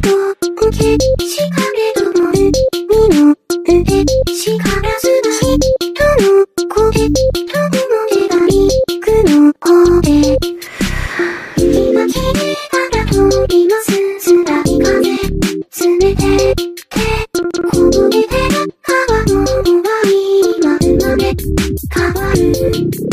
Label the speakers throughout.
Speaker 1: と受けしかれども海の腕しからずひと人の声と思えば陸の方まきれたら通ります辛い風べててこぼれてる川もうわり今生まれ変わる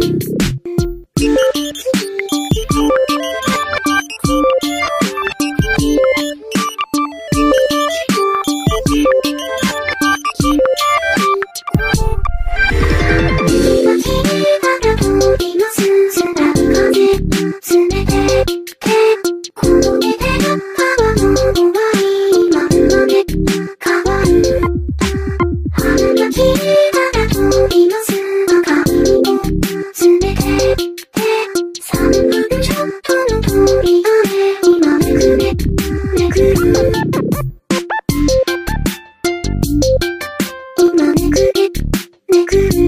Speaker 1: Thank you.